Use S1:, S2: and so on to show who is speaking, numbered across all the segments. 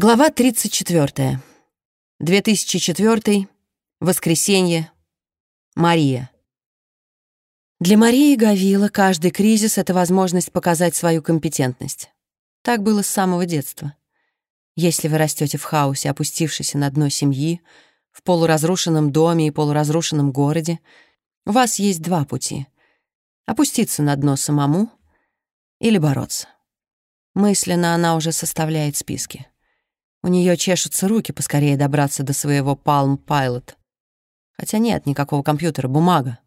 S1: Глава 34. 2004. Воскресенье. Мария. Для Марии Гавила каждый кризис — это возможность показать свою компетентность. Так было с самого детства. Если вы растете в хаосе, опустившись на дно семьи, в полуразрушенном доме и полуразрушенном городе, у вас есть два пути — опуститься на дно самому или бороться. Мысленно она уже составляет списки. У нее чешутся руки поскорее добраться до своего Palm Pilot. Хотя нет никакого компьютера, бумага.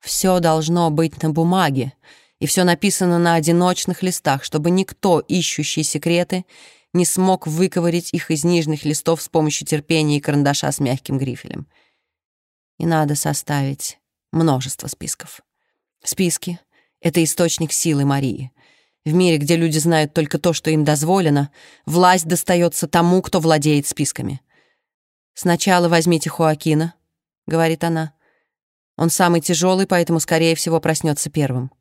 S1: Все должно быть на бумаге, и все написано на одиночных листах, чтобы никто, ищущий секреты, не смог выковырить их из нижних листов с помощью терпения и карандаша с мягким грифелем. И надо составить множество списков. Списки — это источник силы Марии. В мире, где люди знают только то, что им дозволено, власть достается тому, кто владеет списками. «Сначала возьмите Хоакина», — говорит она. «Он самый тяжелый, поэтому, скорее всего, проснется первым».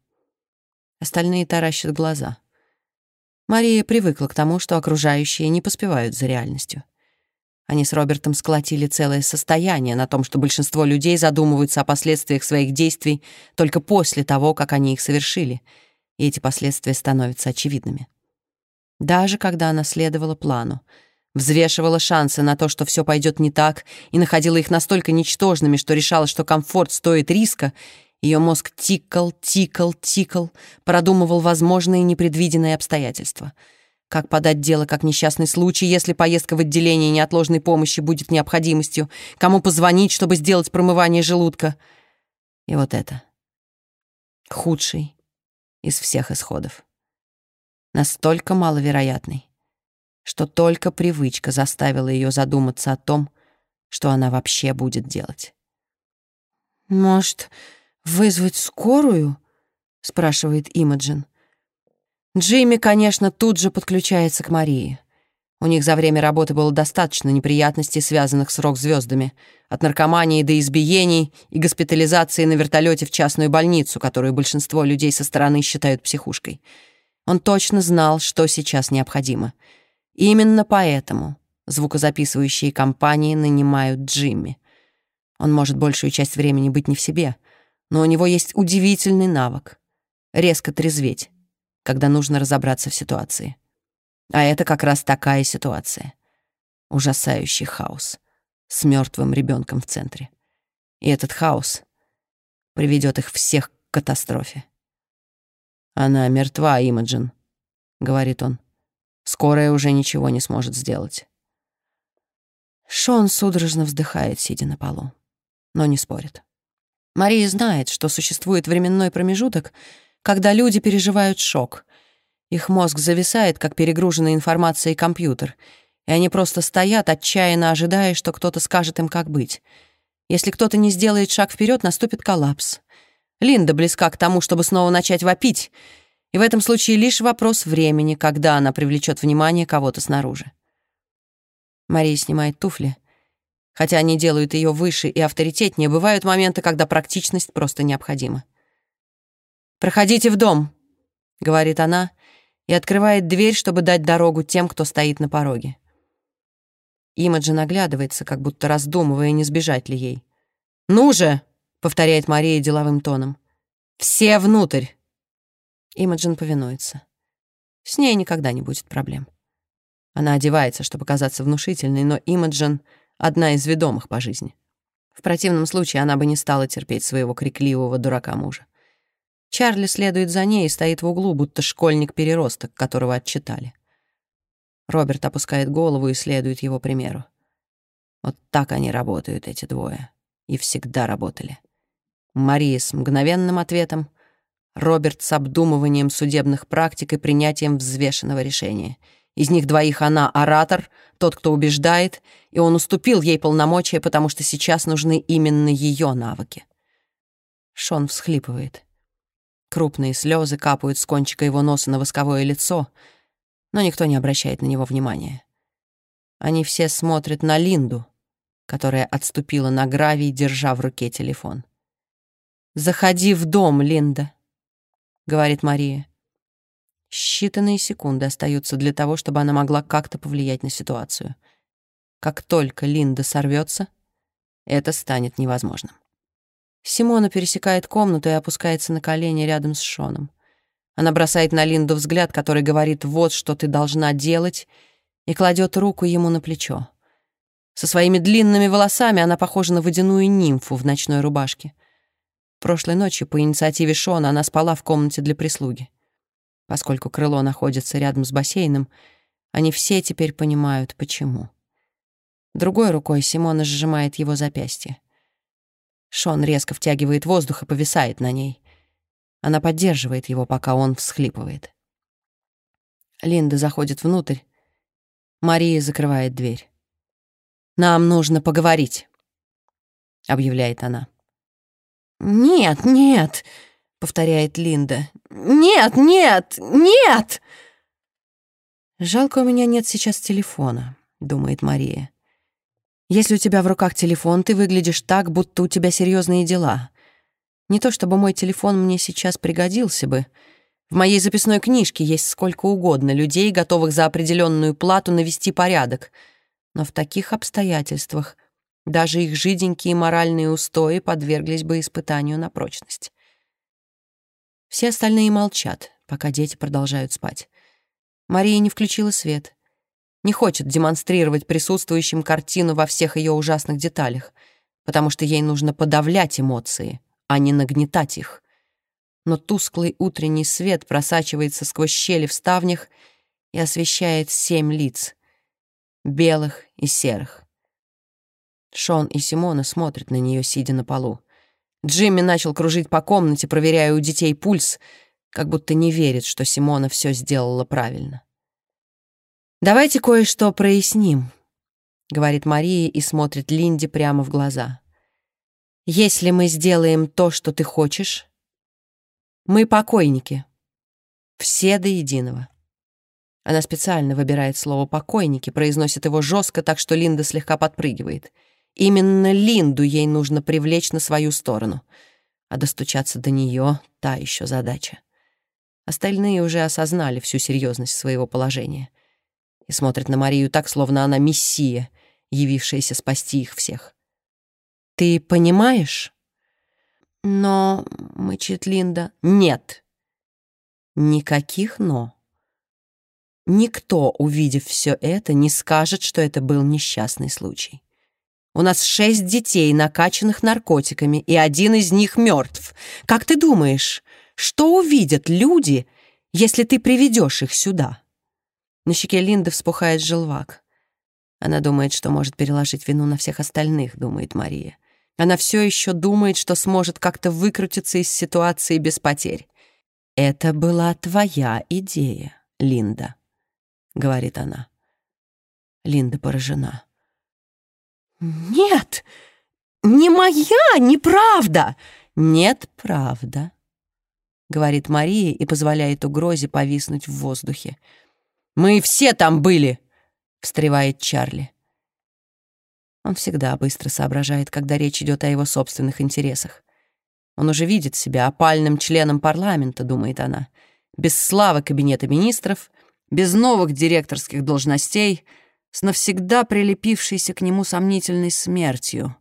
S1: Остальные таращат глаза. Мария привыкла к тому, что окружающие не поспевают за реальностью. Они с Робертом сколотили целое состояние на том, что большинство людей задумываются о последствиях своих действий только после того, как они их совершили — и эти последствия становятся очевидными. Даже когда она следовала плану, взвешивала шансы на то, что все пойдет не так, и находила их настолько ничтожными, что решала, что комфорт стоит риска, ее мозг тикал, тикал, тикал, продумывал возможные непредвиденные обстоятельства. Как подать дело как несчастный случай, если поездка в отделение неотложной помощи будет необходимостью? Кому позвонить, чтобы сделать промывание желудка? И вот это. Худший из всех исходов. Настолько маловероятный, что только привычка заставила ее задуматься о том, что она вообще будет делать.
S2: «Может, вызвать скорую?» — спрашивает Имаджин.
S1: Джимми, конечно, тут же подключается к Марии. У них за время работы было достаточно неприятностей, связанных с рок-звездами. От наркомании до избиений и госпитализации на вертолете в частную больницу, которую большинство людей со стороны считают психушкой. Он точно знал, что сейчас необходимо. Именно поэтому звукозаписывающие компании нанимают Джимми. Он может большую часть времени быть не в себе, но у него есть удивительный навык — резко трезветь, когда нужно разобраться в ситуации. А это как раз такая ситуация. Ужасающий хаос с мертвым ребенком в центре. И этот хаос приведет их всех к катастрофе. «Она мертва, Имаджин», — говорит он. «Скорая уже ничего не сможет сделать». Шон судорожно вздыхает, сидя на полу, но не спорит. Мария знает, что существует временной промежуток, когда люди переживают шок, их мозг зависает, как перегруженный информацией компьютер, и они просто стоят, отчаянно ожидая, что кто-то скажет им, как быть. Если кто-то не сделает шаг вперед, наступит коллапс. Линда близка к тому, чтобы снова начать вопить, и в этом случае лишь вопрос времени, когда она привлечет внимание кого-то снаружи. Мария снимает туфли. Хотя они делают ее выше и авторитетнее, бывают моменты, когда практичность просто необходима. «Проходите в дом», — говорит она, и открывает дверь, чтобы дать дорогу тем, кто стоит на пороге. Имаджин оглядывается, как будто раздумывая, не сбежать ли ей. «Ну же!» — повторяет Мария деловым тоном. «Все внутрь!» Имаджин повинуется. С ней никогда не будет проблем. Она одевается, чтобы казаться внушительной, но Имаджин — одна из ведомых по жизни. В противном случае она бы не стала терпеть своего крикливого дурака мужа. Чарли следует за ней и стоит в углу, будто школьник-переросток, которого отчитали. Роберт опускает голову и следует его примеру. Вот так они работают, эти двое. И всегда работали. Мария с мгновенным ответом, Роберт с обдумыванием судебных практик и принятием взвешенного решения. Из них двоих она оратор, тот, кто убеждает, и он уступил ей полномочия, потому что сейчас нужны именно ее навыки. Шон всхлипывает. Крупные слезы капают с кончика его носа на восковое лицо, но никто не обращает на него внимания. Они все смотрят на Линду, которая отступила на гравий, держа в руке телефон. «Заходи в дом, Линда», — говорит Мария. Считанные секунды остаются для того, чтобы она могла как-то повлиять на ситуацию. Как только Линда сорвется, это станет невозможным. Симона пересекает комнату и опускается на колени рядом с Шоном. Она бросает на Линду взгляд, который говорит «вот что ты должна делать», и кладет руку ему на плечо. Со своими длинными волосами она похожа на водяную нимфу в ночной рубашке. Прошлой ночью по инициативе Шона она спала в комнате для прислуги. Поскольку крыло находится рядом с бассейном, они все теперь понимают, почему. Другой рукой Симона сжимает его запястье. Шон резко втягивает воздух и повисает на ней. Она поддерживает его, пока он всхлипывает. Линда заходит внутрь. Мария закрывает дверь. «Нам нужно поговорить», — объявляет она.
S2: «Нет, нет», — повторяет Линда. «Нет, нет, нет!»
S1: «Жалко, у меня нет сейчас телефона», — думает Мария. Если у тебя в руках телефон, ты выглядишь так, будто у тебя серьезные дела. Не то чтобы мой телефон мне сейчас пригодился бы. В моей записной книжке есть сколько угодно людей, готовых за определенную плату навести порядок. Но в таких обстоятельствах даже их жиденькие моральные устои подверглись бы испытанию на прочность. Все остальные молчат, пока дети продолжают спать. Мария не включила свет — не хочет демонстрировать присутствующим картину во всех ее ужасных деталях, потому что ей нужно подавлять эмоции, а не нагнетать их. Но тусклый утренний свет просачивается сквозь щели в ставнях и освещает семь лиц, белых и серых. Шон и Симона смотрят на нее, сидя на полу. Джимми начал кружить по комнате, проверяя у детей пульс, как будто не верит, что Симона все сделала правильно. «Давайте кое-что проясним», — говорит Мария и смотрит Линде прямо в глаза. «Если мы сделаем то, что ты хочешь, мы покойники. Все до единого». Она специально выбирает слово «покойники», произносит его жестко, так что Линда слегка подпрыгивает. Именно Линду ей нужно привлечь на свою сторону, а достучаться до нее — та еще задача. Остальные уже осознали всю серьезность своего положения — и смотрит на Марию так, словно она мессия, явившаяся спасти их всех. «Ты понимаешь?» «Но...» — мычит Линда. «Нет. Никаких «но». Никто, увидев все это, не скажет, что это был несчастный случай. У нас шесть детей, накачанных наркотиками, и один из них мертв. Как ты думаешь, что увидят люди, если ты приведешь их сюда?» На щеке Линды вспухает желвак. Она думает, что может переложить вину на всех остальных, думает Мария. Она все еще думает, что сможет как-то выкрутиться из ситуации без потерь. «Это была твоя идея, Линда», — говорит она. Линда поражена.
S2: «Нет, не моя, неправда!»
S1: «Нет, правда», — говорит Мария и позволяет угрозе повиснуть в воздухе. «Мы все там были!» — встревает Чарли. Он всегда быстро соображает, когда речь идет о его собственных интересах. Он уже видит себя опальным членом парламента, думает она, без славы кабинета министров, без новых директорских должностей, с навсегда прилепившейся к нему сомнительной смертью,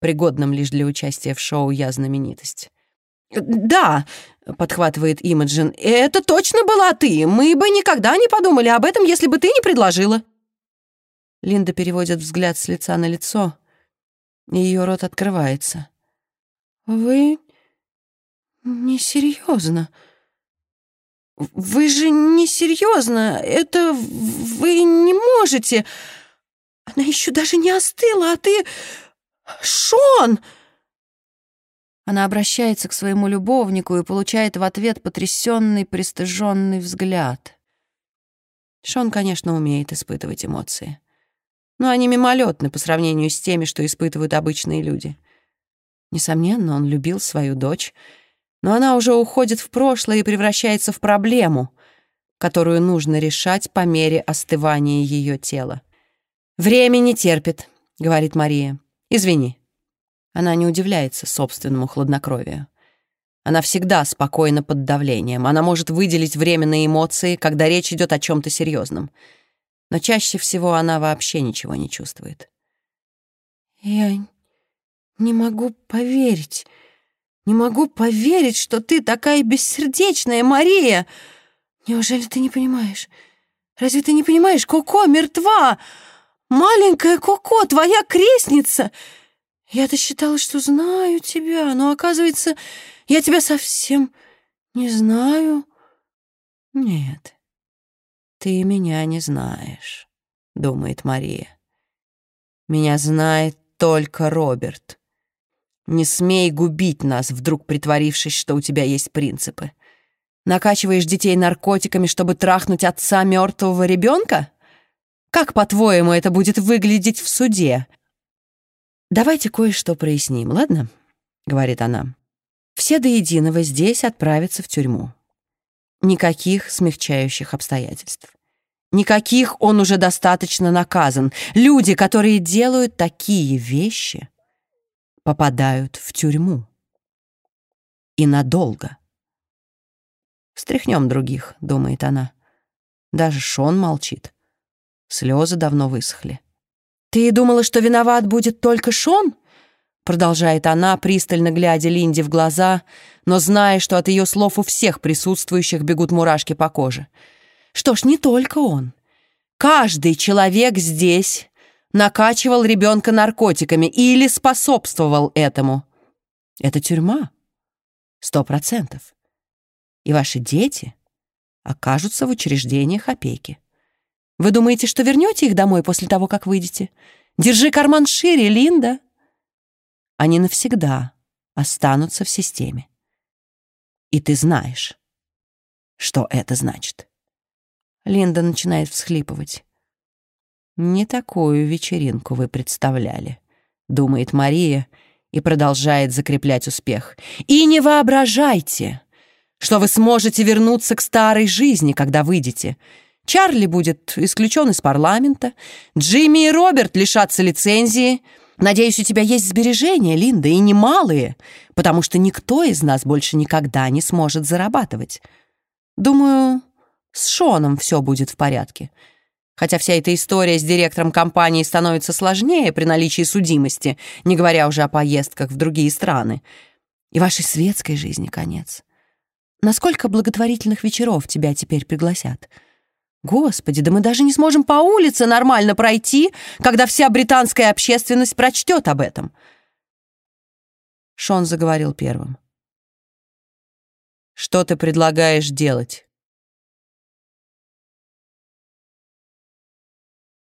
S1: пригодным лишь для участия в шоу «Я знаменитость».
S2: «Да», — подхватывает Имаджин, — «это точно была ты. Мы бы никогда не подумали об этом, если бы ты не предложила».
S1: Линда переводит взгляд с лица на лицо, и ее рот открывается.
S2: «Вы несерьезно. Вы же несерьезно. Это вы не можете. Она еще даже не остыла, а ты... Шон!»
S1: Она обращается к своему любовнику и получает в ответ потрясенный, пристыженный взгляд. Шон, конечно, умеет испытывать эмоции. Но они мимолетны по сравнению с теми, что испытывают обычные люди. Несомненно, он любил свою дочь, но она уже уходит в прошлое и превращается в проблему, которую нужно решать по мере остывания ее тела. «Время не терпит», — говорит Мария. «Извини». Она не удивляется собственному хладнокровию. Она всегда спокойна под давлением. Она может выделить временные эмоции, когда речь идет о чем-то серьезном. Но чаще всего она вообще ничего не чувствует.
S2: «Я не могу поверить, не могу поверить, что ты такая бессердечная, Мария! Неужели ты не понимаешь? Разве ты не понимаешь? Коко мертва! Маленькая Коко, твоя крестница! Я-то считала, что знаю тебя, но, оказывается, я тебя совсем не знаю.
S1: Нет, ты меня не знаешь, думает Мария. Меня знает только Роберт. Не смей губить нас, вдруг притворившись, что у тебя есть принципы. Накачиваешь детей наркотиками, чтобы трахнуть отца мертвого ребенка? Как, по-твоему, это будет выглядеть в суде? Давайте кое-что проясним, ладно? Говорит она. Все до единого здесь отправятся в тюрьму. Никаких смягчающих обстоятельств. Никаких он уже достаточно наказан. Люди, которые делают такие вещи, попадают в тюрьму. И надолго. «Стряхнем других», — думает она. Даже Шон молчит. Слезы давно высохли. «Ты думала, что виноват будет только Шон?» Продолжает она, пристально глядя Линде в глаза, но зная, что от ее слов у всех присутствующих бегут мурашки по коже. Что ж, не только он. Каждый человек здесь накачивал ребенка наркотиками или способствовал этому. Это тюрьма. Сто процентов. И ваши дети окажутся в учреждениях опеки. Вы думаете, что вернете их домой после того, как выйдете? Держи карман шире, Линда. Они навсегда останутся в системе. И ты знаешь, что это значит. Линда начинает всхлипывать. «Не такую вечеринку вы представляли», — думает Мария и продолжает закреплять успех. «И не воображайте, что вы сможете вернуться к старой жизни, когда выйдете. Чарли будет исключен из парламента, Джимми и Роберт лишатся лицензии. Надеюсь, у тебя есть сбережения, Линда, и немалые, потому что никто из нас больше никогда не сможет зарабатывать. Думаю, с Шоном все будет в порядке. Хотя вся эта история с директором компании становится сложнее при наличии судимости, не говоря уже о поездках в другие страны. И вашей светской жизни конец. Насколько благотворительных вечеров тебя теперь пригласят? Господи, да мы даже не сможем по улице нормально пройти, когда вся британская общественность прочтет об этом. Шон заговорил первым. «Что ты предлагаешь делать?»